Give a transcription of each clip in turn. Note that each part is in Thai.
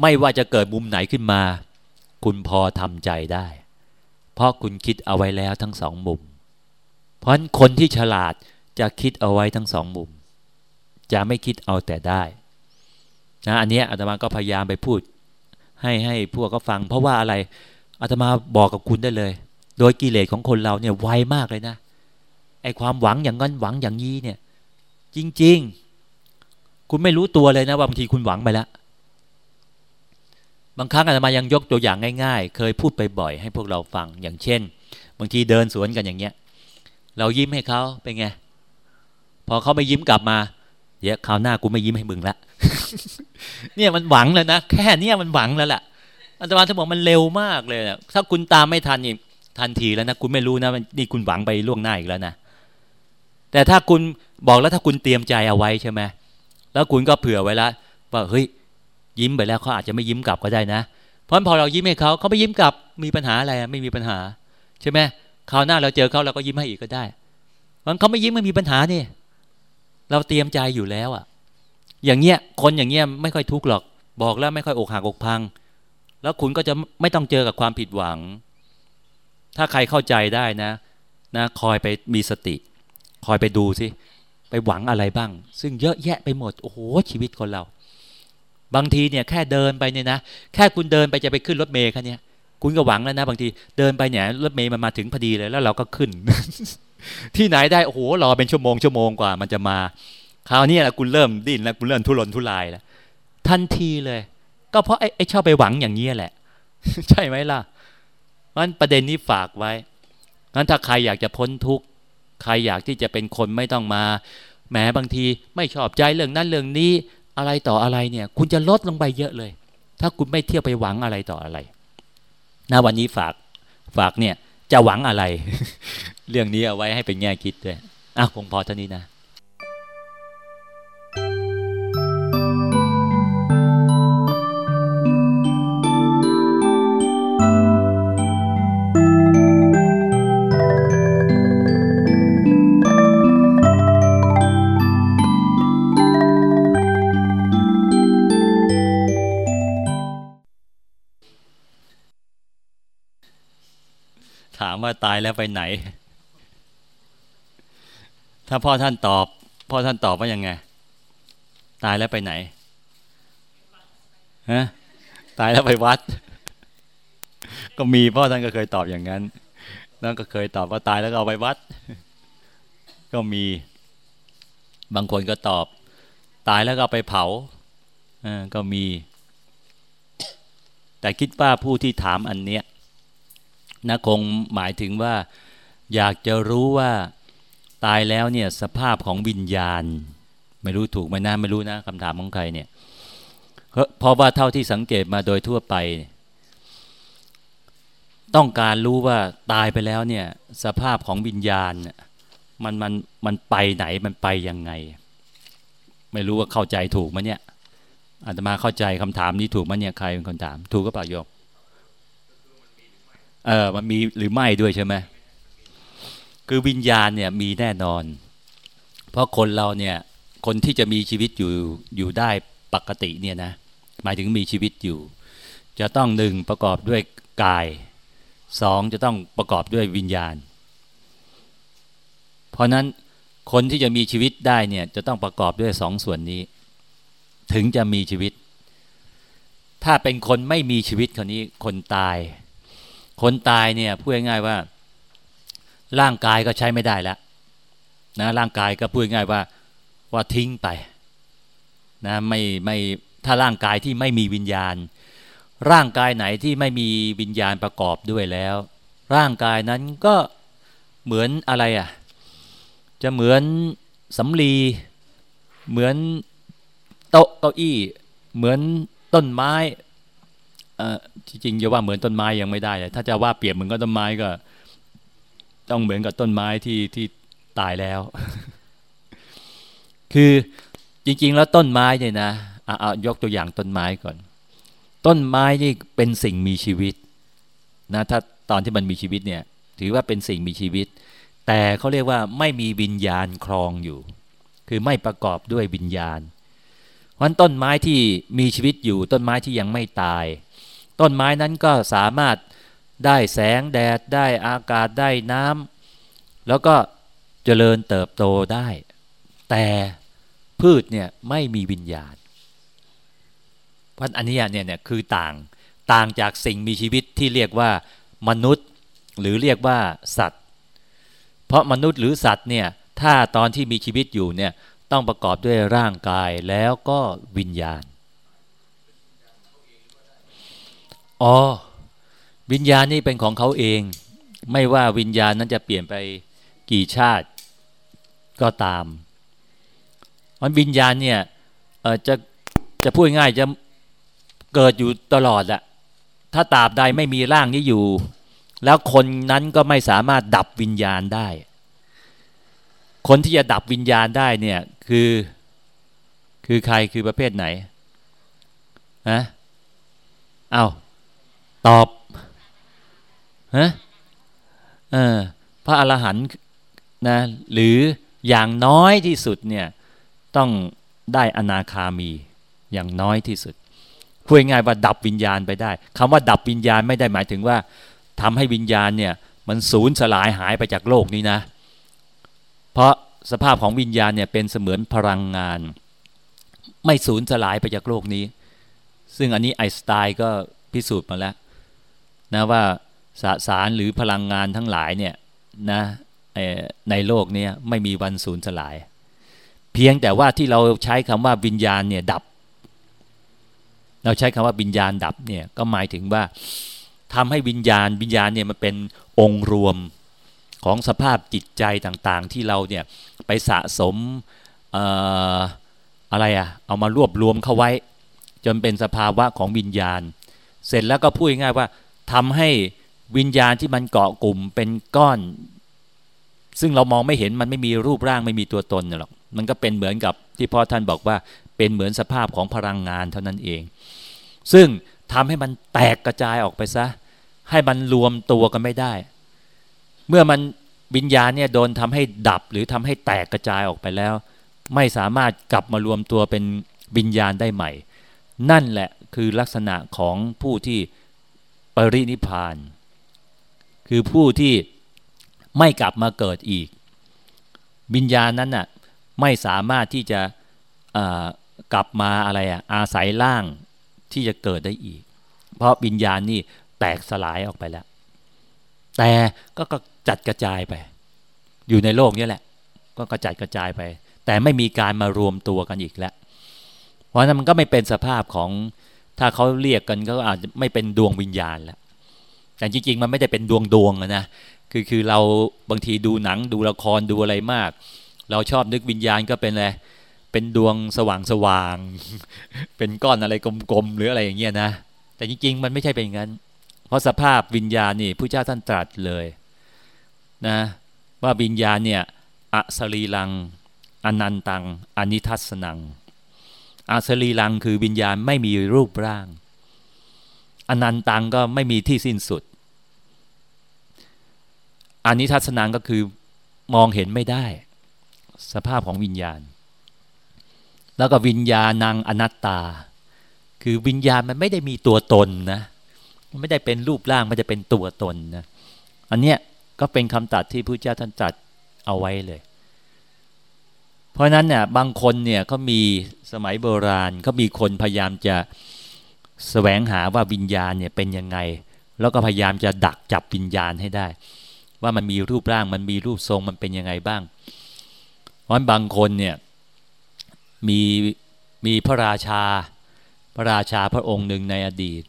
ไม่ว่าจะเกิดมุมไหนขึ้นมา คุณพอทำใจได้ เพราะคุณคิดเอาไว้แล้วทั้งสองมุม เพราะคนที่ฉลาดจะคิดเอาไว้ทั้งสองมุม จะไม่คิดเอาแต่ได้นะอันนี้อาตมาก็พยายามไปพูด ให้ให้พวกก็ฟัง เพราะว่าอะไรอาตมาบอกกับคุณได้เลย โดยกิเลสของคนเราเนี่ยไวมากเลยนะไอความหวังอย่างนั้นหวังอย่างนี้เนี่ย จริง ๆ คุณไม่รู้ตัวเลยนะว่าบางทีคุณหวังไปแล้ว บางครั้งอาตมายังยกตัวอย่างง่าย ๆ เคยพูดไปบ่อยให้พวกเราฟังอย่างเช่น บางทีเดินสวนกันอย่างเงี้ย เรายิ้มให้เขาเป็นไง พอเขาไม่ยิ้มกลับมาเดี๋ยวคราวหน้ากูไม่ยิ้มให้มึงละเนี่ยมันหวังแล้วนะแค่เนี้ยมันหวังแล้วแหละอาตมาจะบอกมันเร็วมากเลยนะถ้าคุณตามไม่ทันนี่ทันทีแล้วนะคุณไม่รู้นะนี่คุณหวังไปล่วงหน้าอีกแล้วนะแต่ถ้าคุณบอกแล้วถ้าคุณเตรียมใจเอาไว้ใช่ไหมแล้วคุณก็เผื่อไว้แล้วว่าเฮ้ย ยิ้มไปแล้วเขาอาจจะไม่ยิ้มกลับก็ได้นะ เพราะพอเรายิ้มให้เขาเขาไม่ยิ้มกลับมีปัญหาอะไรไม่มีปัญหาใช่ไหมคราวหน้าเราเจอเขาเราก็ยิ้มให้อีกก็ได้มันเขาไม่ยิ้มไม่มีปัญหานี่เราเตรียมใจอยู่แล้วอะอย่างเงี้ยคนอย่างเงี้ยไม่ค่อยทุกข์หรอก บอกแล้วไม่ค่อยอกหักอกพัง แล้วคุณก็จะไม่ต้องเจอกับความผิดหวัง ถ้าใครเข้าใจได้นะนะคอยไปมีสติ คอยไปดูสิไปหวังอะไรบ้าง ซึ่งเยอะแยะไปหมด โอ้โหชีวิตคนเรา บางทีเนี่ยแค่เดินไปเนี่ยนะแค่คุณเดินไปจะไปขึ้นรถเมล์คันนี้คุณก็หวังแล้วนะบางทีเดินไปเนี่ยรถเมล์มันมาถึงพอดีเลยแล้วเราก็ขึ้น ที่ไหนได้โอ้โหรอเป็นชั่วโมงชั่วโมงกว่ามันจะมาคราวนี้แหละคุณเริ่มดิ้นแล้วคุณเริ่มทุรนทุรายแล้วทันทีเลย ก็เพราะไอ้ไอ้ชอบไปหวังอย่างนี้แหละ ใช่ไหมล่ะมันประเด็นนี้ฝากไว้งั้นถ้าใครอยากจะพ้นทุกข์ใครอยากที่จะเป็นคนไม่ต้องมาแหมบางทีไม่ชอบใจเรื่องนั้นเรื่องนี้ อะไรต่ออะไรเนี่ย คุณจะลดลงไปเยอะเลย ถ้าคุณไม่เที่ยวไปหวังอะไรต่ออะไรนะวันนี้ฝากฝากเนี่ยจะหวังอะไร เรื่องนี้เอาไว้ให้เป็นแง่คิดด้วยอะคงพอเท่านี้นะ ว่าตายแล้วไปไหน ถ้าพ่อท่านตอบ พ่อท่านตอบว่ายังไง ตายแล้วไปไหนฮะตายแล้วไปวัด ก็มีพ่อท่านก็เคยตอบอย่างนั้นแล้วก็เคยตอบว่าตายแล้วก็เอาไปวัด ก็มีบางคนก็ตอบ ตายแล้วก็ไปเผาอ่าก็มี แต่คิดว่าผู้ที่ถามอันเนี้ย นะคงหมายถึงว่า อยากจะรู้ว่าตายแล้วเนี่ยสภาพของวิญญาณ ไม่รู้ถูกไหมนะไม่รู้นะคำถามของใครเนี่ยเพราะว่าเท่าที่สังเกตมาโดยทั่วไป ต้องการรู้ว่าตายไปแล้วเนี่ยสภาพของวิญญาณมันมันมันไปไหนมันไปยังไง ไม่รู้ว่าเข้าใจถูกไหมเนี่ยอาตมาเข้าใจคำถามนี้ถูกไหมเนี่ยใครเป็นคนถาม ถูกก็เปล่าโยม เออมันมีหรือไม่ด้วยใช่ไหมคือวิญญาณเนี่ยมีแน่นอน เพราะคนเราเนี่ยคนที่จะมีชีวิตอยู่อยู่ได้ปกติเนี่ยนะหมายถึงมีชีวิตอยู่ จะต้องหนึ่งประกอบด้วยกายสองจะต้องประกอบด้วยวิญญาณ เพราะนั้นคนที่จะมีชีวิตได้เนี่ยจะต้องประกอบด้วยสองส่วนนี้ ถึงจะมีชีวิต ถ้าเป็นคนไม่มีชีวิตคนนี้คนตาย คนตายเนี่ยพูดง่ายๆว่า ร่างกายก็ใช้ไม่ได้แล้วนะร่างกายก็พูดง่ายว่าว่าทิ้งไปนะไม่ไม่ถ้าร่างกายที่ไม่มีวิญญาณ ร่างกายไหนที่ไม่มีวิญญาณประกอบด้วยแล้ว ร่างกายนั้นก็เหมือนอะไรอะจะเหมือนสำลีเหมือนโต๊ะเก้าอี้ เหมือนต้นไม้ จริงๆจะว่าเหมือนต้นไม้ยังไม่ได้เลยถ้าจะว่าเปรียบเหมือนกับต้นไม้ก็ ต้องเหมือนกับต้นไม้ที่ที่ตายแล้ว คือจริง ๆ แล้วต้นไม้เนี่ยนะเอายกตัวอย่างต้นไม้ก่อน ต้นไม้นี่เป็นสิ่งมีชีวิตนะถ้าตอนที่มันมีชีวิตเนี่ย ถือว่าเป็นสิ่งมีชีวิต แต่เขาเรียกว่าไม่มีวิญญาณครองอยู่ คือไม่ประกอบด้วยวิญญาณเพรามันต้นไม้ที่มีชีวิตอยู่ ต้นไม้ที่ยังไม่ตาย ต้นไม้นั้นก็สามารถได้แสงแดดได้อากาศได้น้ำแล้วก็เจริญเติบโตได้ แต่พืชเนี่ยไม่มีวิญญาณเพราะอันนี้เนี่ยเนี่ยคือต่างต่างจากสิ่งมีชีวิตที่เรียกว่ามนุษย์ หรือเรียกว่าสัตว์ เพราะมนุษย์หรือสัตว์เนี่ยถ้าตอนที่มีชีวิตอยู่เนี่ยต้องประกอบด้วยร่างกายแล้วก็วิญญาณ อ๋อวิญญาณนี่เป็นของเขาเอง ไม่ว่าวิญญาณนั้นจะเปลี่ยนไปกี่ชาติก็ตามมันวิญญาณเนี่ยจะจะพูดง่ายจะเกิดอยู่ตลอดแหละถ้าตราบใดไม่มีร่างนี้อยู่ แล้วคนนั้นก็ไม่สามารถดับวิญญาณได้ คนที่จะดับวิญญาณได้เนี่ยคือคือใครคือประเภทไหนฮะเอ้า ตอบฮะเออพระอรหันต์นะหรืออย่างน้อยที่สุดเนี่ยต้องได้อนาคามีอย่างน้อยที่สุดพูดง่ายว่าดับวิญญาณไปได้คำว่าดับวิญญาณไม่ได้หมายถึงว่าทำให้วิญญาณเนี่ยมันสูญสลายหายไปจากโลกนี้นะ เพราะสภาพของวิญญาณเนี่ยเป็นเสมือนพลังงาน ไม่สูญสลายไปจากโลกนี้ ซึ่งอันนี้ไอสไตน์ก็พิสูจน์มาแล้ว นะว่าสสารหรือพลังงานทั้งหลายเนี่ยนะในโลกนี้ไม่มีวันสูญสลาย เพียงแต่ว่าที่เราใช้คำว่าวิญญาณเนี่ยดับ เราใช้คำว่าวิญญาณดับเนี่ยก็หมายถึงว่าทำให้วิญญาณวิญญาณเนี่ยมันเป็นองค์รวมของสภาพจิตใจต่างๆ ที่เราเนี่ยไปสะสมอะไรอะเอามารวบรวมเข้าไว้ จนเป็นสภาวะของวิญญาณ เสร็จแล้วก็พูดง่ายว่า ทำให้วิญญาณที่มันเกาะกลุ่มเป็นก้อน ซึ่งเรามองไม่เห็นมันไม่มีรูปร่างไม่มีตัวตนหรอกมันก็เป็นเหมือนกับที่พ่อท่านบอกว่าเป็นเหมือนสภาพของพลังงานเท่านั้นเอง ซึ่งทำให้มันแตกกระจายออกไปซะ ให้มันรวมตัวกันไม่ได้ เมื่อมันวิญญาณเนี่ยโดนทำให้ดับหรือทำให้แตกกระจายออกไปแล้ว ไม่สามารถกลับมารวมตัวเป็นวิญญาณได้ใหม่ นั่นแหละคือลักษณะของผู้ที่ ปรินิพาน คือผู้ที่ไม่กลับมาเกิดอีก วิญญาณนั้นน่ะไม่สามารถที่จะกลับมาอะไรอะอาศัยร่างที่จะเกิดได้อีก เพราะวิญญาณนี่แตกสลายออกไปแล้ว แต่ก็กจัดกระจายไป อยู่ในโลกนี้แหละ ก็กระจัดกระจายไป แต่ไม่มีการมารวมตัวกันอีกแล้ว เพราะนั้นมันก็ไม่เป็นสภาพของ ถ้าเขาเรียกกันก็อาจจะไม่เป็นดวงวิญญาณแล้วแต่จริงๆ มันไม่ได้เป็นดวงดวงนะคือคือเราบางทีดูหนังดูละครดูอะไรมาก เราชอบนึกวิญญาณก็เป็นอะไรเป็นดวงสว่างสว่าง เป็นก้อนอะไรกลมๆหรืออะไรอย่างเงี้ยนะ แต่จริงๆ มันไม่ใช่เป็นอย่างนั้น เพราะสภาพวิญญาณนี่ผู้เจ้าท่านตรัสเลยนะว่าวิญญาณเนี่ยอสรีลัง อนันตัง อนิทัศนัง อาสรีลังคือวิญญาณไม่มีรูปร่าง อนันตังก็ไม่มีที่สิ้นสุดอานิทัศนังก็คือมองเห็นไม่ได้ สภาพของวิญญาณ แล้วก็วิญญาณังอนัตตา คือวิญญาณมันไม่ได้มีตัวตนนะไม่ได้เป็นรูปร่างม่ได้เป็นตัวตนนะอันเนี้ยก็เป็นคำตัดที่พระเจ้าท่านจัดเอาไว้เลย เพราะนั้นเนี่ยบางคนเนี่ยเขามีสมัยโบราณเขามีคนพยายามจะแสวงหาว่าวิญญาณเนี่ยเป็นยังไง แล้วก็พยายามจะดักจับวิญญาณให้ได้ ว่ามันมีรูปร่างมันมีรูปทรงมันเป็นยังไงบ้าง เพราะบางคนเนี่ยมีมีพระราชา พระราชาพระองค์หนึ่งในอดีต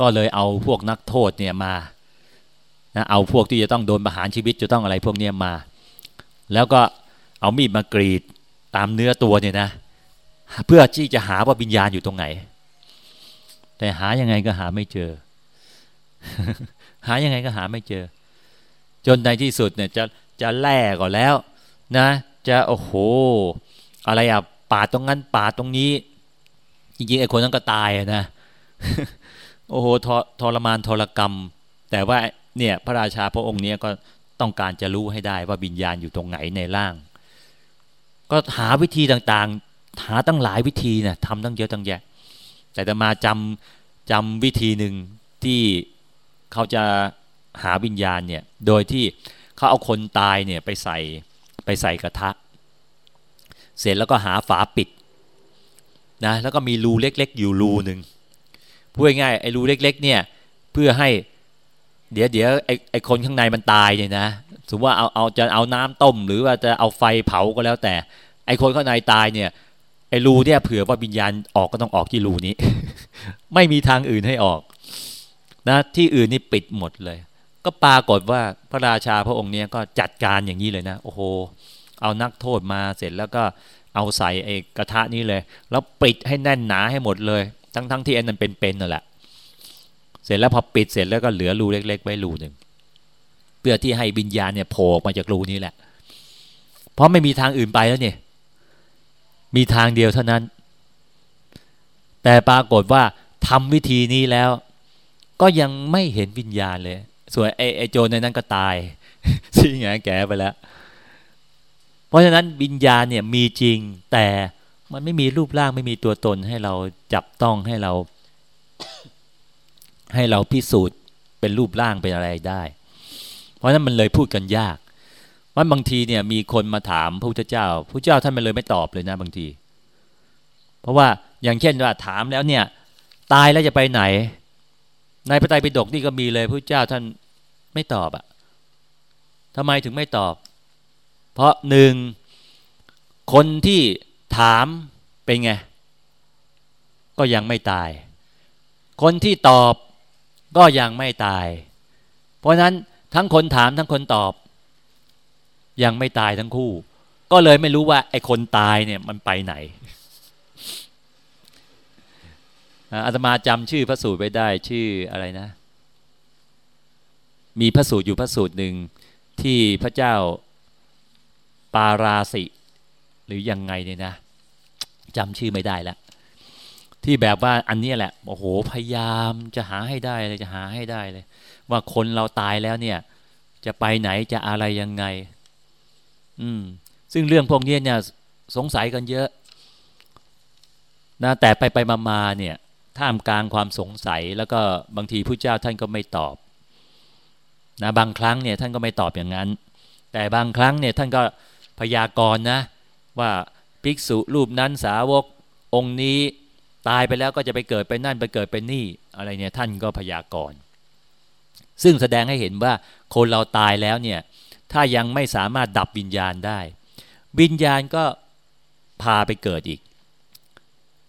ก็เลยเอาพวกนักโทษเนี่ยมานะเอาพวกที่จะต้องโดนประหารชีวิตจะต้องอะไรพวกนี้มา แล้วก็ เอามีดมากรีดตามเนื้อตัวเนี่ยนะ เพื่อที่จะหาว่าวิญญาณอยู่ตรงไหน แต่หายังไงก็หาไม่เจอ หายังไงก็หาไม่เจอ จนในที่สุดเนี่ยจะจะแล่ก่อนแล้ว นะ จะโอ้โห อะไรอะป่าตรงนั้นป่าตรงนี้ จริงๆไอ้คนนั้นก็ตายนะโอ้โหทรมานทรกรรม แต่ว่าเนี่ยพระราชาพระองค์เนี้ยก็ต้องการจะรู้ให้ได้ว่าวิญญาณอยู่ตรงไหนในร่าง ก็หาวิธีต่างๆ หาตั้งหลายวิธีนะทำตั้งเยอะตั้งแยะ แต่จะมาจำจำวิธีหนึ่งที่เขาจะหาวิญญาณเนี่ย โดยที่เขาเอาคนตายเนี่ยไปใส่ไปใส่กระทะ เสร็จแล้วก็หาฝาปิดนะแล้วก็มีรูเล็ก ๆ อยู่รูหนึ่งพูดง่ายไอ้รูเล็ก ๆ เนี่ยเพื่อให้เดี๋ยวเดี๋ยวไอ้ไอ้คนข้างในมันตายเนี่ยนะ มมติว่าเอาเอาจะเอาน้ำต้ม หรือว่าจะเอาไฟเผาก็แล้วแต่ ไอคนข้างในตายเนี่ยไอ้รูเนี่ยเผื่อว่าวิญญาณออกก็ต้องออกที่รูนี้ ไม่มีทางอื่นให้ออก นะที่อื่นนี่ปิดหมดเลย ก็ปรากฏว่าพระราชาพระองค์เนี้ยก็จัดการอย่างนี้เลยนะโอ้โหเอานักโทษมาเสร็จแล้วก็เอาใส่ไอ้กระทะนี้เลย แล้วปิดให้แน่นหนาให้หมดเลย ทั้งทั้งที่ไอ้นั่นเป็นๆนั่นแหละ เสร็จแล้วพอปิดเสร็จแล้วก็เหลือรูเล็ก ๆ ไว้รูหนึ่ง เพื่อที่ให้วิญญาณเนี่ยโผล่มาจากรูนี้แหละ เพราะไม่มีทางอื่นไปแล้วเนี่ย มีทางเดียวเท่านั้น แต่ปรากฏว่าทำวิธีนี้แล้ว ก็ยังไม่เห็นวิญญาณเลย ส่วนไอ้ไอโจในนั้นก็ตายที่ไงแกไปแล้ว เพราะฉะนั้นวิญญาณเนี่ยมีจริงแต่มันไม่มีรูปร่างไม่มีตัวตนให้เราจับต้องให้เรา ให้เราพิสูจน์เป็นรูปร่างเป็นอะไรได้ เพราะฉะนั้นมันเลยพูดกันยากว่าบางทีเนี่ยมีคนมาถามพระพุทธเจ้าพระเจ้าท่านมันเลยไม่ตอบเลยนะบางที เพราะว่าอย่างเช่นว่าถามแล้วเนี่ยตายแล้วจะไปไหน ในพระไตรปิฎกนี่ก็มีเลยพระเจ้าท่านไม่ตอบอะทำไมถึงไม่ตอบ เพราะหนึ่งคนที่ถามเป็นไง ก็ยังไม่ตาย คนที่ตอบก็ยังไม่ตาย เพราะนั้น ทั้งคนถามทั้งคนตอบ ยังไม่ตายทั้งคู่ ก็เลยไม่รู้ว่าไอ้คนตายเนี่ยมันไปไหนอาตมาจำชื่อพระสูตรไว้ได้ชื่ออะไรนะ มีพระสูตรอยู่พระสูตรหนึ่งที่พระเจ้าปาราสิ หรือยังไงเนี่ยนะจำชื่อไม่ได้แล้วที่แบบว่าอันนี้แหละโอ้โหพยายามจะหาให้ได้เลยจะหาให้ได้เลย ว่าคนเราตายแล้วเนี่ย จะไปไหนจะอะไรยังไง อืม ซึ่งเรื่องพวกนี้เนี่ย สงสัยกันเยอะนะแต่ไปไปมามาเนี่ยท่ามกลางความสงสัยแล้วก็บางทีผู้เจ้าท่านก็ไม่ตอบนะบางครั้งเนี่ยท่านก็ไม่ตอบอย่างนั้น แต่บางครั้งเนี่ยท่านก็พยากรณ์นะ ว่าภิกษุรูปนั้นสาวกองค์นี้ตายไปแล้วก็จะไปเกิดไปนั่นไปเกิดไปนี่อะไรเนี่ยท่านก็พยากรณ์ ซึ่งแสดงให้เห็นว่าคนเราตายแล้วเนี่ยถ้ายังไม่สามารถดับวิญญาณได้ วิญญาณก็พาไปเกิดอีก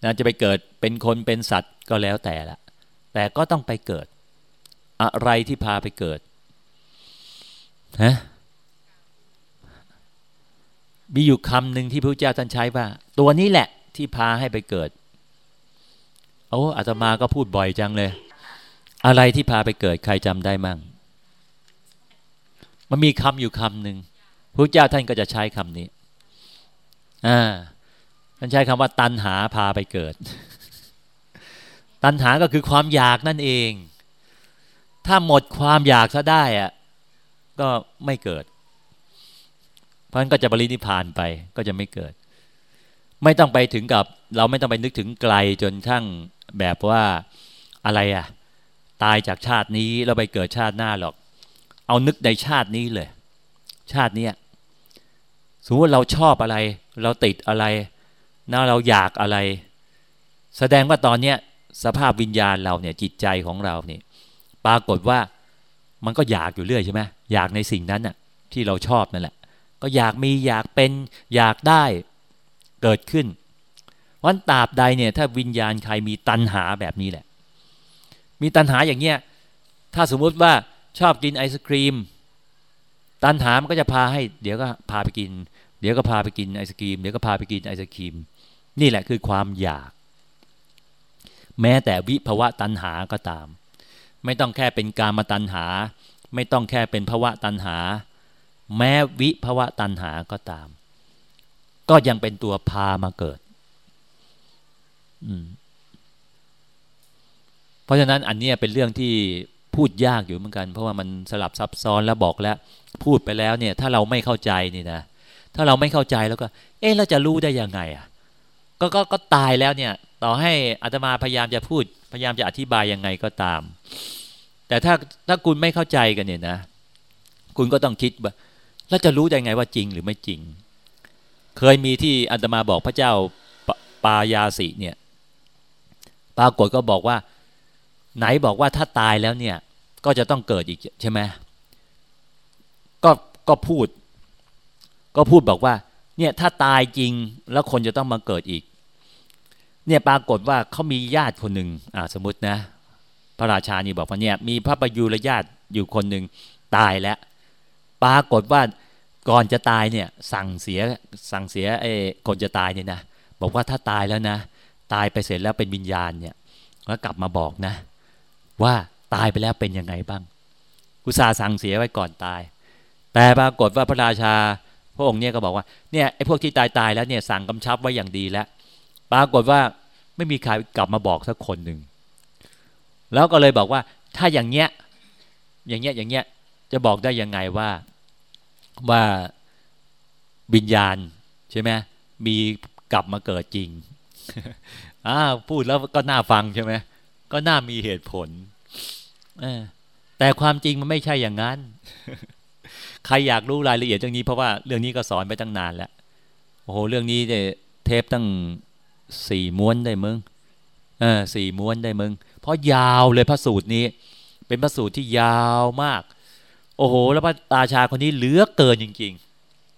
นะจะไปเกิดเป็นคนเป็นสัตว์ก็แล้วแต่ละ แต่ก็ต้องไปเกิด อะไรที่พาไปเกิดฮะมีอยู่คำหนึ่งที่พระเจ้าท่านใช้ว่า ตัวนี้แหละที่พาให้ไปเกิดโอ้อาตมาก็พูดบ่อยจังเลย อะไรที่พาไปเกิดใครจำได้มั่ง มันมีคำอยู่คำหนึ่งพระเจ้าท่านก็จะใช้คำนี้ อ่า ท่านใช้คำว่า ตันหาพาไปเกิด ตันหาก็คือความอยากนั่นเอง ถ้าหมดความอยากซะได้อะก็ไม่เกิด เพราะนั้นก็จะบริณิพานไปก็จะไม่เกิด ไม่ต้องไปถึงกับ เราไม่ต้องไปนึกถึงไกลจนทั้งแบบว่าอะไรอะ ตายจากชาตินี้เราไปเกิดชาติหน้าหรอก เอานึกในชาตินี้เลย ชาตินี้สมมติเราชอบอะไร เราติดอะไรนะเราอยากอะไร แสดงว่าตอนเนี้ยสภาพวิญญาณเราเนี่ยจิตใจของเราเนี่ยปรากฏว่ามันก็อยากอยู่เรื่อยใช่ไหมอยากในสิ่งนั้นน่ะที่เราชอบนั่นแหละ ก็อยากมีอยากเป็นอยากได้เกิดขึ้นวันตราบใดเนี่ยถ้าวิญญาณใครมีตัณหาแบบนี้แหละ มีตัณหาอย่างเงี้ยถ้าสมมุติว่าชอบกินไอศครีม ตันหามันก็จะพาให้ เดี๋ยวก็พาไปกิน เดี๋ยวก็พาไปกินไอศครีม เดี๋ยวก็พาไปกินไอศครีม นี่แหละคือความอยาก แม้แต่วิภวะตันหาก็ตาม ไม่ต้องแค่เป็นการมาตันหา ไม่ต้องแค่เป็นภวะตันหา แม้วิภวะตันหาก็ตาม ก็ยังเป็นตัวพามาเกิด เพราะฉะนั้นอันนี้เป็นเรื่องที่พูดยากอยู่เหมือนกัน เพราะว่ามันสลับซับซ้อนแล้วบอกแล้ว พูดไปแล้วเนี่ย ถ้าเราไม่เข้าใจนี่นะถ้าเราไม่เข้าใจแล้วก็ เอ๊ะเราจะรู้ได้ยังไงอะก็ก็ก็ตายแล้วเนี่ย ต่อให้อาตมาพยายามจะพูดพยายามจะอธิบายยังไงก็ตาม แต่ถ้าถ้าคุณไม่เข้าใจกันเนี่ยนะ คุณก็ต้องคิดว่าแล้วจะรู้ได้ไงว่าจริงหรือไม่จริง เคยมีที่อาตมาบอกพระเจ้าปปายาสิเนี่ย ปรากฏก็บอกว่า ไหนบอกว่าถ้าตายแล้วเนี่ย ก็จะต้องเกิดอีกใช่ไหมก็ก็พูด ก็พูดบอกว่า เนี่ยถ้าตายจริงแล้วคนจะต้องมาเกิดอีก เนี่ยปรากฏว่าเขามีญาติคนหนึ่งอ่าสมมตินะ พระราชานี่บอกว่าเนี่ย มีพระประยุรญาติอยู่คนหนึ่งตายแล้ว ปรากฏว่าก่อนจะตายเนี่ย สั่งเสียสั่งเสียไอ้คนจะตายเนี่ยนะบอกว่าถ้าตายแล้วนะ ตายไปเสร็จแล้วเป็นวิญญาณเนี่ยแล้วกลับมาบอกนะ ว่าตายไปแล้วเป็นยังไงบ้างอุตสาสั่งเสียไว้ก่อนตาย แต่ปรากฏว่าพระราชา พระองค์เนี่ยก็บอกว่าเนี่ยไอ้พวกที่ตายตายแล้วเนี่ยสั่งกำชับไว้อย่างดีแล้ว ปรากฏว่าไม่มีใครกลับมาบอกสักคนหนึ่งแล้วก็เลยบอกว่าถ้าอย่างเงี้ยอย่างเงี้ยอย่างเงี้ยจะบอกได้ยังไงว่าว่าวิญญาณใช่ไหมมีกลับมาเกิดจริงอ้าพูดแล้วก็น่าฟังใช่ไหม ก็น่ามีเหตุผลแต่ความจริงมันไม่ใช่อย่างนั้น ใครอยากรู้รายละเอียดเรื่องนี้เพราะว่าเรื่องนี้ก็สอนไปตั้งนานแล้วโอ้โหเรื่องนี้เนี่ยเทปตั้งสี่ม้วนได้มึงเออสี่ม้วนได้มึง เพราะยาวเลยพระสูตรนี้ เป็นพระสูตรที่ยาวมาก โอ้โห แล้วพระตาชาคนนี้เหลือเกินจริง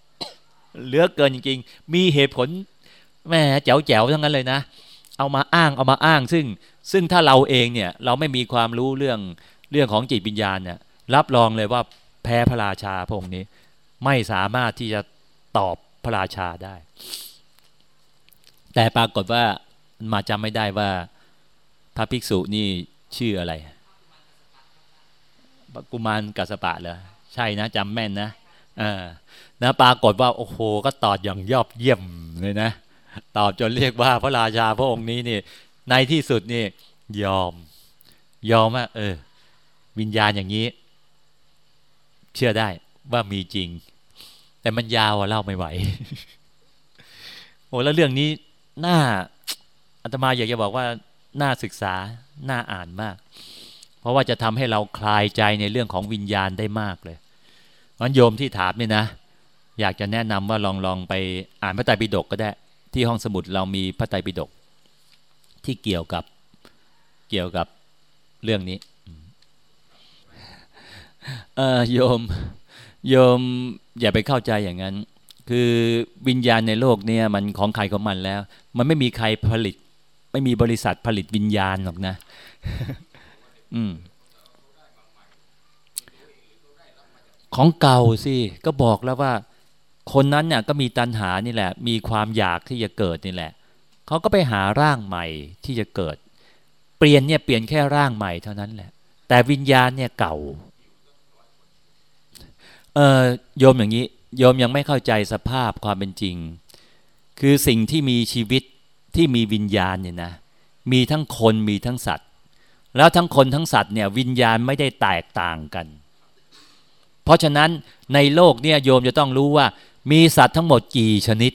ๆ เหลือเกินจริง ๆ มีเหตุผลแม่แจ๋วแจ๋วทั้งนั้นเลยนะ เอามาอ้างเอามาอ้าง ซึ่งซึ่งถ้าเราเองเนี่ยเราไม่มีความรู้เรื่องเรื่องของจิตวิญญาณเนี่ยรับรองเลยว่าแพ้พระราชาพระองค์นี้ ไม่สามารถที่จะตอบพระราชาได้ แต่ปรากฏว่ามาจำไม่ได้ว่าพระภิกษุนี่ชื่ออะไรกุมารกัสปะเหรอใช่นะจำแม่นนะเออนะปรากฏว่าโอ้โหก็ตอบอย่างยอบเยี่ยมเลยนะ ตอบจนเรียกว่าพระราชาพระองค์นี้นี่ ในที่สุดนี่ยอม ยอมว่าเออ วิญญาณอย่างนี้ เชื่อได้ว่ามีจริง แต่มันยาวเล่าไม่ไหวโอ้แล้วเรื่องนี้น่าอาตมาอยากจะบอกว่าน่าศึกษาน่าอ่านมาก เพราะว่าจะทำให้เราคลายใจในเรื่องของวิญญาณได้มากเลยวันโยมที่ถามเนี่ยนะ อยากจะแนะนำว่าลองลองไปอ่านพระไตรปิฎกก็ได้ ที่ห้องสมุดเรามีพระไตรปิฎกที่เกี่ยวกับเกี่ยวกับเรื่องนี้โยมโยมอย่าไปเข้าใจอย่างนั้น คือวิญญาณในโลกเนี่ยมันของใครของมันแล้ว มันไม่มีใครผลิต ไม่มีบริษัทผลิตวิญญาณหรอกนะ อืมของเก่าสิ ก็บอกแล้วว่า คนนั้นเนี่ยก็มีตัณหานี่แหละ มีความอยากที่จะเกิดนี่แหละเขาก็ไปหาร่างใหม่ที่จะเกิด เปลี่ยนเนี่ยเปลี่ยนแค่ร่างใหม่เท่านั้นแหละ แต่วิญญาณเนี่ยเก่าเออโยมอย่างนี้โยมยังไม่เข้าใจสภาพความเป็นจริง คือสิ่งที่มีชีวิตที่มีวิญญาณเนี่ยนะมีทั้งคนมีทั้งสัตว์ แล้วทั้งคนทั้งสัตว์เนี่ยวิญญาณไม่ได้แตกต่างกัน เพราะฉะนั้นในโลกเนี่ยโยมจะต้องรู้ว่า มีสัตว์ทั้งหมดกี่ชนิด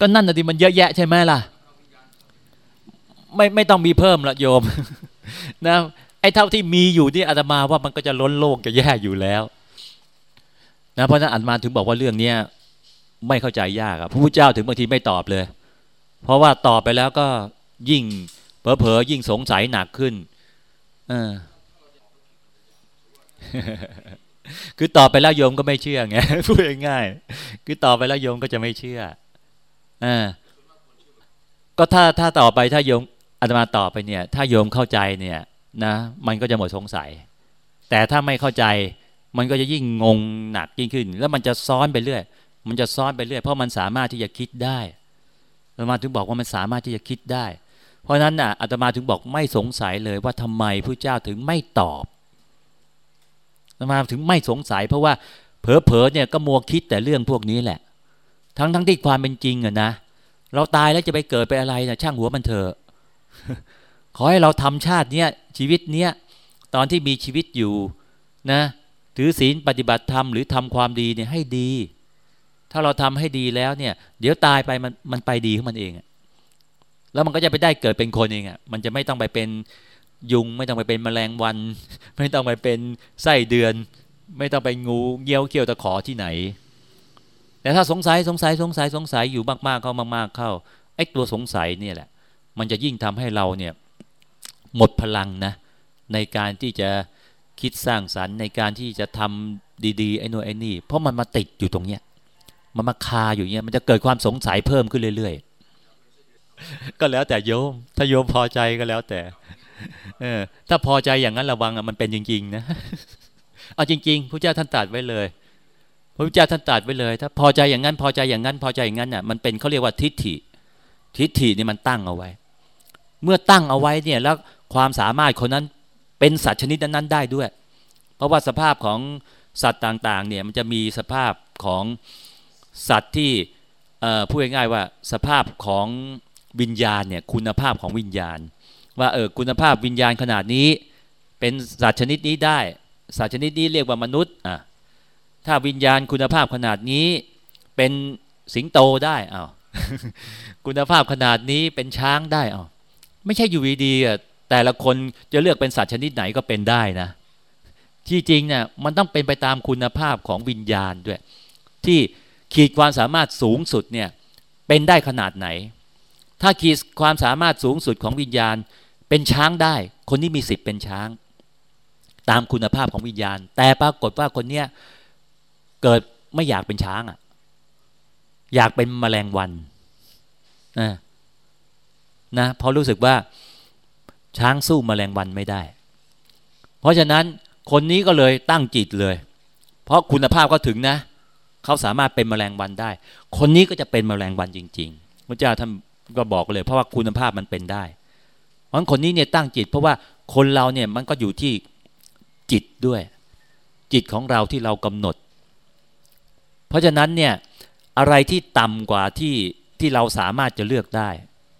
ก็นั่นนะที่มันเยอะแยะใช่ไหมล่ะ ไม่ไม่ต้องมีเพิ่มละโยม นะไอ้เท่าที่มีอยู่ที่อาตมาว่ามันก็จะล้นโลกจะแย่อยู่แล้วนะเพราะนั้นอาตมาถึงบอกว่าเรื่องเนี้ยไม่เข้าใจยากอะพระพุทธเจ้าถึงบางทีไม่ตอบเลย เพราะว่าตอบไปแล้วก็ยิ่งเผลอๆยิ่งสงสัยหนักขึ้น เออ คือตอบไปแล้วโยมก็ไม่เชื่อไงพูดง่ายๆคือตอบไปแล้วโยมก็จะไม่เชื่ออ่าก็ถ้าถ้าต่อไปถ้าโยมอาตมาตอบไปเนี่ย ถ้าโยมเข้าใจเนี่ยนะมันก็จะหมดสงสัย แต่ถ้าไม่เข้าใจมันก็จะยิ่งงงหนักยิ่งขึ้น แล้วมันจะซ้อนไปเรื่อย มันจะซ้อนไปเรื่อย เพราะมันสามารถที่จะคิดได้อาตมาถึงบอกว่ามันสามารถที่จะคิดได้ เพราะนั้นน่ะอาตมาถึงบอกไม่สงสัยเลยว่าทำไมพระเจ้าถึงไม่ตอบ มาถึงไม่สงสัย เพราะว่าเผลอๆเนี่ยก็มัวคิดแต่เรื่องพวกนี้แหละ ทั้งทั้งที่ความเป็นจริงอะนะเราตายแล้วจะไปเกิดไปอะไรนะช่างหัวมันเถอะขอให้เราทำชาติเนี้ยชีวิตเนี้ยตอนที่มีชีวิตอยู่นะถือศีลปฏิบัติธรรมหรือทำความดีเนี่ยให้ดี ถ้าเราทำให้ดีแล้วเนี่ย เดี๋ยวตายไปมันมันไปดีของมันเองแล้วมันก็จะไปได้เกิดเป็นคนเองอะมันจะไม่ต้องไปเป็น ยุง ไม่ต้องไปเป็นแมลงวัน ไม่ต้องไปเป็นไส้เดือน ไม่ต้องไปงูเงี้ยวเขี้ยวตะขอที่ไหน แต่ถ้าสงสัยสงสัยสงสัยสงสัยอยู่มากๆเข้ามากๆเข้าไอ้ตัวสงสัยเนี่ยแหละ มันจะยิ่งทำให้เราเนี่ยหมดพลังนะในการที่จะคิดสร้างสรรค์ในการที่จะทำดีๆไอ้นู่นไอ้นี่ เพราะมันมาติดอยู่ตรงเนี้ยมันมาคาอยู่เนี้ยมันจะเกิดความสงสัยเพิ่มขึ้นเรื่อย ๆ ก็แล้วแต่โยม ถ้าโยมพอใจก็แล้วแต่ เออ ถ้าพอใจอย่างนั้นระวังมันเป็นจริง ๆ นะเอาจริง ๆพระเจ้าท่านตรัสไว้เลยพระเจ้าท่านตรัสไว้เลย ถ้าพอใจอย่างนั้นพอใจอย่างนั้น พอใจอย่างนั้นน่ะมันเป็นเขาเรียกว่าทิฏฐิ ทิฏฐินี่มันตั้งเอาไว้ เมื่อตั้งเอาไว้เนี่ยแล้วความสามารถคนนั้นเป็นสัตว์ชนิดนั้นได้ด้วย เพราะว่าสภาพของสัตว์ต่างๆเนี่ยมันจะมีสภาพของสัตว์ที่พูดง่ายๆว่าสภาพของวิญญาณเนี่ยคุณภาพของวิญญาณ ว่าเออคุณภาพวิญญาณขนาดนี้ เป็นสัตว์ชนิดนี้ได้สัตว์ชนิดนี้เรียกว่ามนุษย์อะถ้าวิญญาณคุณภาพขนาดนี้เป็นสิงโตได้อ้าวคุณภาพขนาดนี้เป็นช้างได้อ้าวไม่ใช่อยู่ดีๆแต่ละคนจะเลือกเป็นสัตว์ชนิดไหนก็เป็นได้นะ ที่จริงเนี่ยมันต้องเป็นไปตามคุณภาพของวิญญาณด้วย ที่ขีดความสามารถสูงสุดเนี่ยเป็นได้ขนาดไหน ถ้าขีดความสามารถสูงสุดของวิญญาณ เป็นช้างได้ คนนี้มีสิทธิ์เป็นช้าง ตามคุณภาพของวิญญาณ แต่ปรากฏว่าคนเนี้ยเกิดไม่อยากเป็นช้างอะ อยากเป็นแมลงวันนะนะเพราะรู้สึกว่าช้างสู้แมลงวันไม่ได้ เพราะฉะนั้นคนนี้ก็เลยตั้งจิตเลย เพราะคุณภาพก็ถึงนะเขาสามารถเป็นแมลงวันได้ คนนี้ก็จะเป็นแมลงวันจริง ๆ พระเจ้าท่านก็บอกเลย เพราะว่าคุณภาพมันเป็นได้ เพราะคนนี้เนี่ยตั้งจิต เพราะว่าคนเราเนี่ยมันก็อยู่ที่จิตด้วย จิตของเราที่เรากำหนด เพราะฉะนั้นเนี่ยอะไรที่ต่ำกว่าที่ที่เราสามารถจะเลือกได้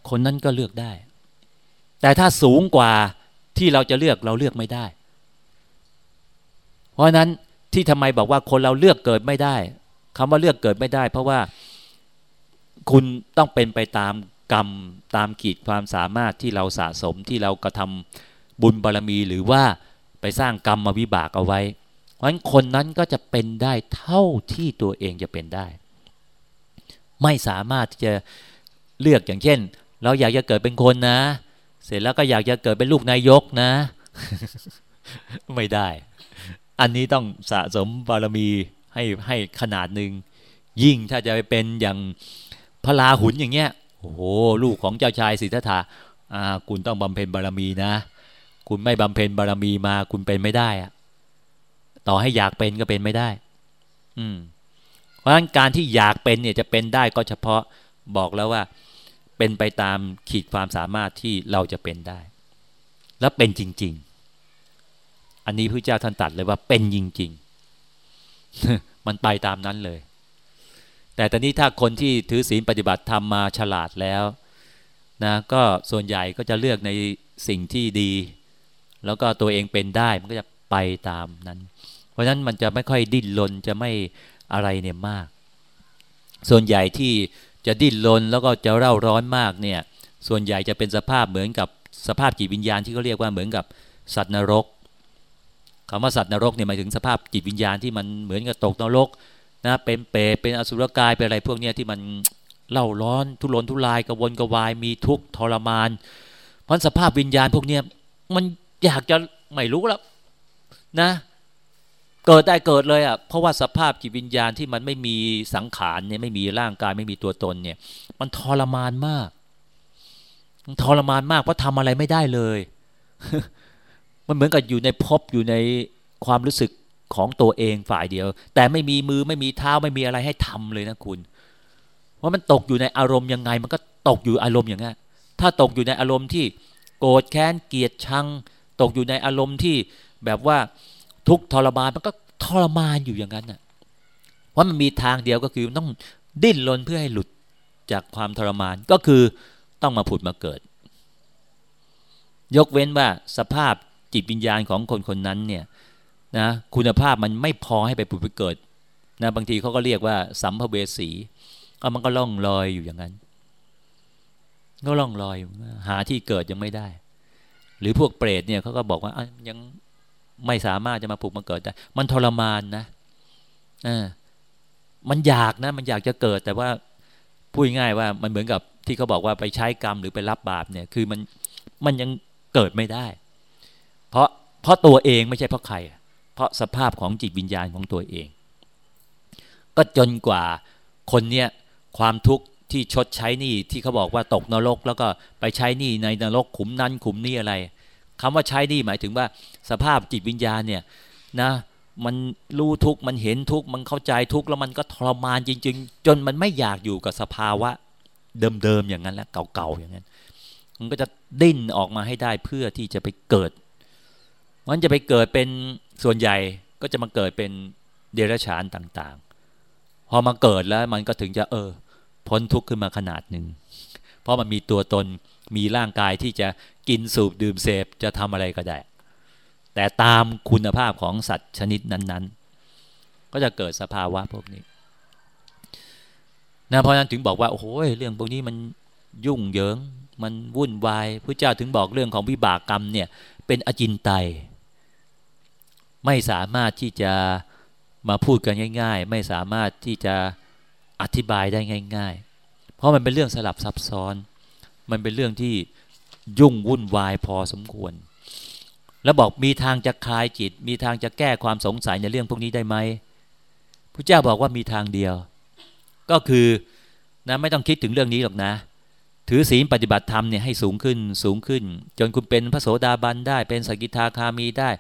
คนนั้นก็เลือกได้ แต่ถ้าสูงกว่าที่เราจะเลือกเราเลือกไม่ได้ เพราะนั้นที่ทำไมบอกว่าคนเราเลือกเกิดไม่ได้คำว่าเลือกเกิดไม่ได้ เพราะว่าคุณต้องเป็นไปตาม กรรมตามกีดความสามารถที่เราสะสมที่เรากระทำบุญบารรมีหรือว่าไปสร้างกรรมมาวิบากเอาไว้ เพราะฉะนั้นคนนั้นก็จะเป็นได้เท่าที่ตัวเองจะเป็นได้ ไม่สามารถที่จะเลือกอย่างเช่น เราอยากจะเกิดเป็นคนนะ เสร็จแล้วก็อยากจะเกิดเป็นลูกนายกนะ ไม่ได้ อันนี้ต้องสะสมบารมีให้ให้ขนาดหนึ่งยิ่งถ้าจะไปเป็นอย่างพระลาหุนอย่างเงี้ย โอ้โหลูกของเจ้าชายสิทธัตถะอ่าคุณต้องบำเพ็ญบารมีนะ คุณไม่บำเพ็ญบารมีมาคุณเป็นไม่ได้อะต่อให้อยากเป็นก็เป็นไม่ได้ อืมเพราะฉะนั้นการที่อยากเป็นเนี่ยจะเป็นได้ก็เฉพาะบอกแล้วว่า เป็นไปตามขีดความสามารถที่เราจะเป็นได้ แล้วเป็นจริง ๆ อันนี้พระเจ้าท่านตัดเลยว่าเป็นจริง ๆ มันไปตามนั้นเลย แต่ตอนนี้ถ้าคนที่ถือศีลปฏิบัติธรรมมาฉลาดแล้วนะก็ส่วนใหญ่ก็จะเลือกในสิ่งที่ดี แล้วก็ตัวเองเป็นได้มันก็จะไปตามนั้น เพราะฉะนั้นมันจะไม่ค่อยดิ้นรนจะไม่อะไรเนี่ยมาก ส่วนใหญ่ที่จะดิ้นรนแล้วก็จะเร่าร้อนมากเนี่ยส่วนใหญ่จะเป็นสภาพเหมือนกับสภาพจิตวิญญาณที่เขาเรียกว่าเหมือนกับสัตว์นรกคำว่าสัตว์นรกเนี่ยหมายถึงสภาพจิตวิญญาณที่มันเหมือนกับตกนรก นะเป็นเปรตเป็นอสุรกายเป็นอะไรพวกนี้ที่มันเล่าร้อนทุรนทุรายกระวนกระวายมีทุกข์ทรมาน เพราะสภาพวิญญาณพวกนี้มันอยากจะไม่รู้แล้วนะ เกิดได้เกิดเลยอะเพราะว่าสภาพจิตวิญญาณที่มันไม่มีสังขารเนี่ยไม่มีร่างกายไม่มีตัวตนเนี่ย มันทรมานมากมันทรมานมากเพราะทำอะไรไม่ได้เลย มันเหมือนกับอยู่ในภพอยู่ในความรู้สึก ของตัวเองฝ่ายเดียว แต่ไม่มีมือไม่มีเท้าไม่มีอะไรให้ทำเลยนะคุณ ว่ามันตกอยู่ในอารมณ์ยังไง มันก็ตกอยู่อารมณ์อย่างนั้นถ้าตกอยู่ในอารมณ์ที่โกรธแค้นเกลียดชัง ตกอยู่ในอารมณ์ที่แบบว่าทุกทรมานมันก็ทรมานอยู่อย่างนั้นน่ะว่ามันมีทางเดียวก็คือต้องดิ้นรนเพื่อให้หลุดจากความทรมานก็คือต้องมาผุดมาเกิด ยกเว้นว่าสภาพจิตวิญญาณของคนคนนั้นเนี่ย นะคุณภาพมันไม่พอให้ไปผุดไปเกิดนะบางทีเขาก็เรียกว่า สัมภเวสีก็มันก็ล่องลอยอยู่อย่างนั้นก็ล่องลอยหาที่เกิดยังไม่ได้ หรือพวกเปรตเนี่ยเขาก็บอกว่ายังไม่สามารถจะมาผูกมาเกิดได้มันทรมานนะอ่ามันอยากนะ มันอยากจะเกิดแต่ว่าพูดง่ายว่ามันเหมือนกับที่เขาบอกว่าไปใช้กรรมหรือไปรับบาปเนี่ย คือมันมันยังเกิดไม่ได้ เพราะเพราะตัวเองไม่ใช่เพราะใคร เพราะสภาพของจิตวิญญาณของตัวเอง ก็จนกว่าคนเนี้ยความทุกข์ที่ชดใช้นี่ที่เขาบอกว่าตกนรก แล้วก็ไปใช้นี่ในนรกขุมนั้นขุมนี้อะไรคำว่าใช้นี่หมายถึงว่าสภาพจิตวิญญาณเนี่ยนะมันรู้ทุกมันเห็นทุกมันเข้าใจทุกแล้วมันก็ทรมานจริง ๆ จนมันไม่อยากอยู่กับสภาวะเดิมๆอย่างนั้นแล้วเก่าๆอย่างนั้น มันก็จะดิ้นออกมาให้ได้เพื่อที่จะไปเกิด มันจะไปเกิดเป็น ส่วนใหญ่ก็จะมาเกิดเป็นเดรัจฉานต่างๆ พอมาเกิดแล้วมันก็ถึงจะเออ พ้นทุกข์ขึ้นมาขนาดหนึ่ง เพราะมันมีตัวตนมีร่างกายที่จะกินสูบดื่มเสพจะทำอะไรก็ได้ แต่ตามคุณภาพของสัตว์ชนิดนั้นๆ ก็จะเกิดสภาวะพวกนี้นะเพราะนั้นถึงบอกว่าโอ้โหเรื่องพวกนี้มันยุ่งเหยิง มันวุ่นวายพระเจ้าถึงบอกเรื่องของวิบากกรรมเนี่ยเป็นอจินไตย ไม่สามารถที่จะมาพูดกันง่าย ๆ ไม่สามารถที่จะอธิบายได้ง่าย ๆ เพราะมันเป็นเรื่องสลับซับซ้อน มันเป็นเรื่องที่ยุ่งวุ่นวายพอสมควร แล้วบอกมีทางจะคลายจิต มีทางจะแก้ความสงสัยในเรื่องพวกนี้ได้ไหมพระเจ้าบอกว่ามีทางเดียว ก็คือนะไม่ต้องคิดถึงเรื่องนี้หรอกนะ ถือศีลปฏิบัติธรรมเนี่ยให้สูงขึ้นสูงขึ้น จนคุณเป็นพระโสดาบันได้เป็นสกิทาคามีได้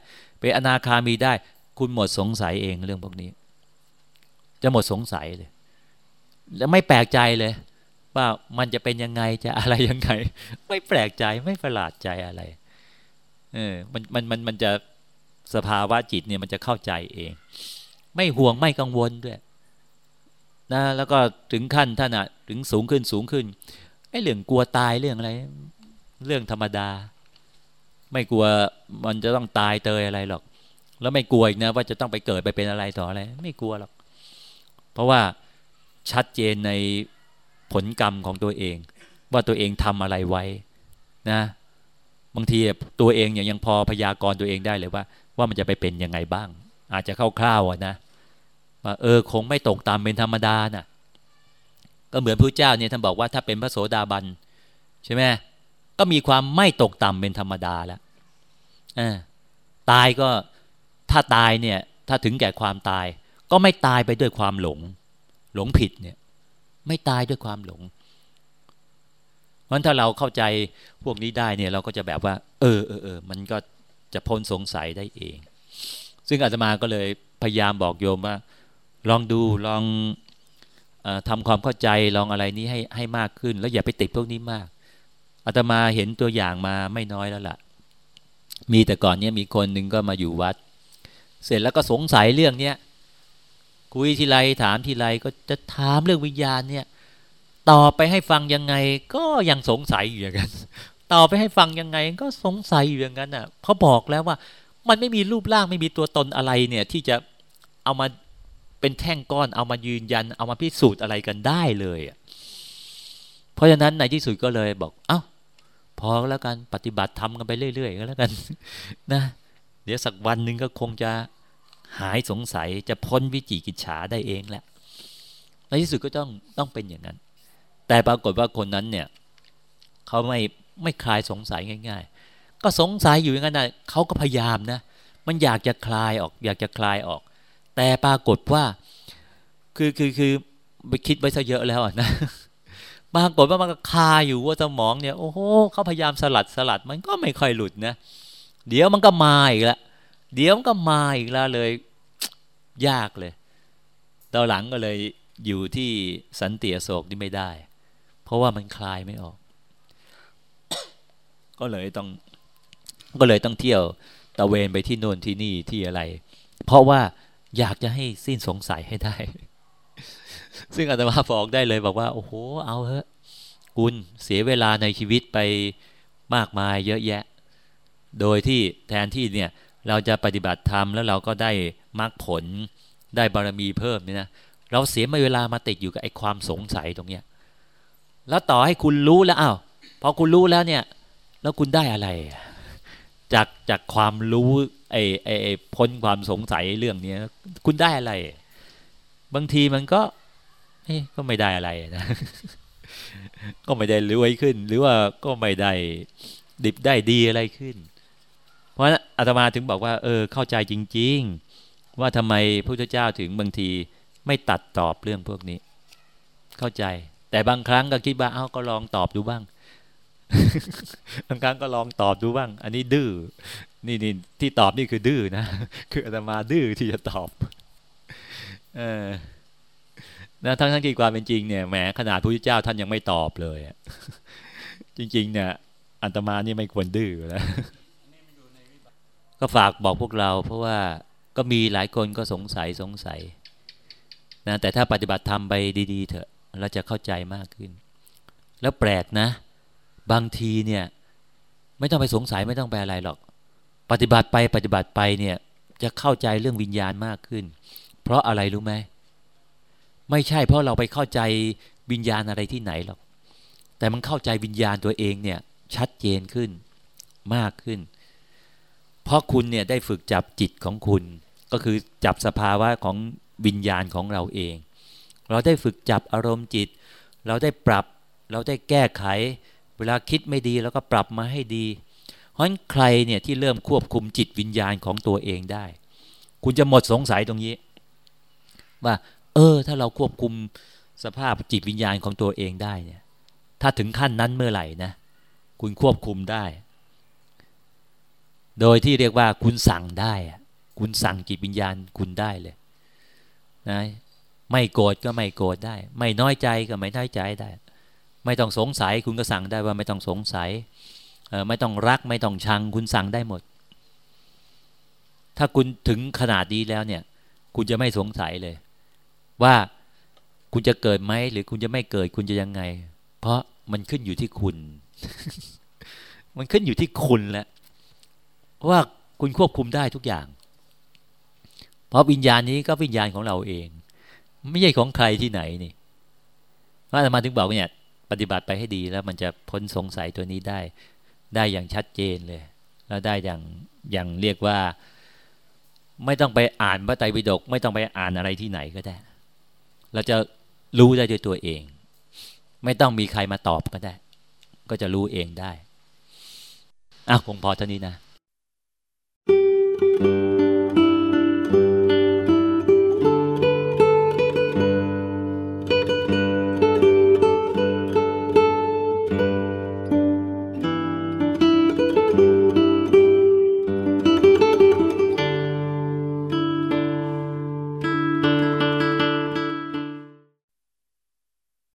เป็นอนาคามีได้ คุณหมดสงสัยเองเรื่องพวกนี้ จะหมดสงสัยเลย แล้วไม่แปลกใจเลย ว่ามันจะเป็นยังไงจะอะไรยังไง ไม่แปลกใจไม่ประหลาดใจอะไรเออมันมันมันมันจะสภาวะจิตเนี่ยมันจะเข้าใจเอง ไม่ห่วงไม่กังวลด้วยนะแล้วก็ถึงขั้นท่านอะถึงสูงขึ้นสูงขึ้นไอ้เรื่องกลัวตายเรื่องอะไร เรื่องธรรมดา ไม่กลัวมันจะต้องตายเตยอะไรหรอก แล้วไม่กลัวอีกนะว่าจะต้องไปเกิดไปเป็นอะไรต่ออะไร ไม่กลัวหรอก เพราะว่าชัดเจนในผลกรรมของตัวเอง ว่าตัวเองทำอะไรไว้นะ บางทีตัวเองเนี่ยยังพอพยากรณ์ตัวเองได้เลยว่า ว่ามันจะไปเป็นยังไงบ้าง อาจจะคร่าวๆนะว่าเออคงไม่ตกตามเป็นธรรมดานะ่ะก็เหมือนพระเจ้าเนี่ยท่านบอกว่าถ้าเป็นพระโสดาบันใช่ไหม ก็มีความไม่ตกต่ำเป็นธรรมดาแล้วตายก็ถ้าตายเนี่ย ถ้าถึงแก่ความตาย ก็ไม่ตายไปด้วยความหลง หลงผิดเนี่ย ไม่ตายด้วยความหลงเพราะถ้าเราเข้าใจพวกนี้ได้เนี่ย เราก็จะแบบว่า เออเออเออมันก็จะพ้นสงสัยได้เอง ซึ่งอาตมาก็เลยพยายามบอกโยมว่า ลองดูลองอทำความเข้าใจลองอะไรนี้ให้ให้มากขึ้น แล้วอย่าไปติดพวกนี้มาก อาตมาเห็นตัวอย่างมาไม่น้อยแล้วล่ะ มีแต่ก่อนเนี้ยมีคนหนึ่งก็มาอยู่วัด เสร็จแล้วก็สงสัยเรื่องเนี้ยคุยทีไรถามทีไรก็จะถามเรื่องวิญญาณเนี่ยต่อไปให้ฟังยังไงก็ยังสงสัยอยู่อย่างนั้นต่อไปให้ฟังยังไงก็สงสัยอยู่อย่างนั้นอะเขาบอกแล้วว่ามันไม่มีรูปร่างไม่มีตัวตนอะไรเนี่ยที่จะเอามาเป็นแท่งก้อนเอามายืนยัน เอามาพิสูจน์อะไรกันได้เลยอะเพราะฉะนั้นในที่สุดก็เลยบอกเอา้า พอแล้วกันปฏิบัติทำกันไปเรื่อยๆก็แล้วกันนะเดี๋ยวสักวันหนึ่งก็คงจะหายสงสัยจะพ้นวิจิกิจฉาได้เองแหละในที่สุดก็ต้องต้องเป็นอย่างนั้น แต่ปรากฏว่าคนนั้นเนี่ยเขาไม่ไม่คลายสงสัยง่าย ๆ ก็สงสัยอยู่อย่างนั้นนะเขาก็พยายามนะมันอยากจะคลายออก อยากจะคลายออก แต่ปรากฏว่า คือคือคือไปคิดไว้ซะเยอะแล้วนะ ปรากฏว่ามันก็คาอยู่ว่าสมองเนี่ยโอ้โหเขาพยายามสลัดสลัดมันก็ไม่ค่อยหลุดนะเดี๋ยวมันก็มาอีกแล้วเดี๋ยวมันก็มาอีกแล้วเลย ยากเลยตอนหลังก็เลยอยู่ที่สันติโศกนี่ไม่ได้ เพราะว่ามันคลายไม่ออก ก็เลยต้อง ก็เลยต้องเที่ยวตะเวนไปที่โน่นที่นี่ที่อะไร เพราะว่าอยากจะให้สิ้นสงสัยให้ได้ ซึ่งอาตมาบอกได้เลยบอกว่า โอ้โห เอาเถอะคุณเสียเวลาในชีวิตไปมากมายเยอะแยะ โดยที่แทนที่เนี่ยเราจะปฏิบัติธรรมแล้วเราก็ได้มรรคผลได้บารมีเพิ่มเนี่ยนะเราเสียมาเวลามาติดอยู่กับไอ้ความสงสัยตรงเนี้ยแล้วต่อให้คุณรู้แล้วอ้าวพอคุณรู้แล้วเนี่ย แล้วคุณได้อะไร จากจากความรู้ไอ้ไอ้ไอ้พ้นความสงสัยเรื่องเนี้ยคุณได้อะไร บางทีมันก็ ก็ไม่ได้อะไรนะ ก็ไม่ได้รวยขึ้น หรือว่าก็ไม่ได้ดิบได้ดีอะไรขึ้น เพราะอาตมาถึงบอกว่า เออ เข้าใจจริง ๆ ว่าทำไมพระพุทธเจ้าถึงบางทีไม่ตัดตอบเรื่องพวกนี้ เข้าใจ แต่บางครั้งก็คิดว่าเอ้าก็ลองตอบดูบ้างบางครั้งก็ลองตอบดูบ้าง อันนี้ดื้อ นี่นี่ที่ตอบนี่คือดื้อนะ คืออาตมาดื้อที่จะตอบ เออ นะทั้งทั้งที่ความเป็นจริงเนี่ยแหมขนาดพระพุทธเจ้าท่านยังไม่ตอบเลยจริงๆเนี่ยอันตมานี่ไม่ควรดื้อแล้วก็ฝากบอกพวกเรา เพราะว่าก็มีหลายคนก็สงสัยสงสัยนะแต่ถ้าปฏิบัติธรรมไปดี ๆ เถอะเราจะเข้าใจมากขึ้น แล้วแปลกนะ บางทีเนี่ย ไม่ต้องไปสงสัยไม่ต้องไปอะไรหรอก ปฏิบัติไปปฏิบัติไปเนี่ยจะเข้าใจเรื่องวิญญาณมากขึ้น เพราะอะไรรู้ไหม ไม่ใช่เพราะเราไปเข้าใจวิญญาณอะไรที่ไหนหรอก แต่มันเข้าใจวิญญาณตัวเองเนี่ยชัดเจนขึ้นมากขึ้น เพราะคุณเนี่ยได้ฝึกจับจิตของคุณ ก็คือจับสภาวะของวิญญาณของเราเอง เราได้ฝึกจับอารมณ์จิต เราได้ปรับ เราได้แก้ไข เวลาคิดไม่ดีเราก็ปรับมาให้ดีเพราะฉะนั้นใครเนี่ยที่เริ่มควบคุมจิตวิญญาณของตัวเองได้ คุณจะหมดสงสัยตรงนี้ ว่า เออ ถ้าเราควบคุมสภาพจิตวิญญาณของตัวเองได้เนี่ย ถ้าถึงขั้นนั้นเมื่อไหร่นะ คุณควบคุมได้ โดยที่เรียกว่าคุณสั่งได้ คุณสั่งจิตวิญญาณคุณได้เลยนะไม่โกรธก็ไม่โกรธได้ ไม่น้อยใจก็ไม่น้อยใจได้ ไม่ต้องสงสัยคุณก็สั่งได้ว่าไม่ต้องสงสัยไม่ต้องรักไม่ต้องชัง คุณสั่งได้หมด ถ้าคุณถึงขนาดนี้แล้วเนี่ย คุณจะไม่สงสัยเลย ว่าคุณจะเกิดไหมหรือคุณจะไม่เกิดคุณจะยังไง เพราะมันขึ้นอยู่ที่คุณ มันขึ้นอยู่ที่คุณแหละว่าคุณควบคุมได้ทุกอย่าง เพราะวิญญาณนี้ก็วิญญาณของเราเอง ไม่ใช่ของใครที่ไหนนี่พระอาตมาถึงบอกเนี่ยปฏิบัติไปให้ดีแล้วมันจะพ้นสงสัยตัวนี้ได้ ได้อย่างชัดเจนเลย แล้วได้อย่างอย่างเรียกว่า ไม่ต้องไปอ่านพระไตรปิฎกไม่ต้องไปอ่านอะไรที่ไหนก็ได้ เราจะรู้ได้ด้วยตัวเอง ไม่ต้องมีใครมาตอบก็ได้ ก็จะรู้เองได้อะคงพอเท่านี้นะ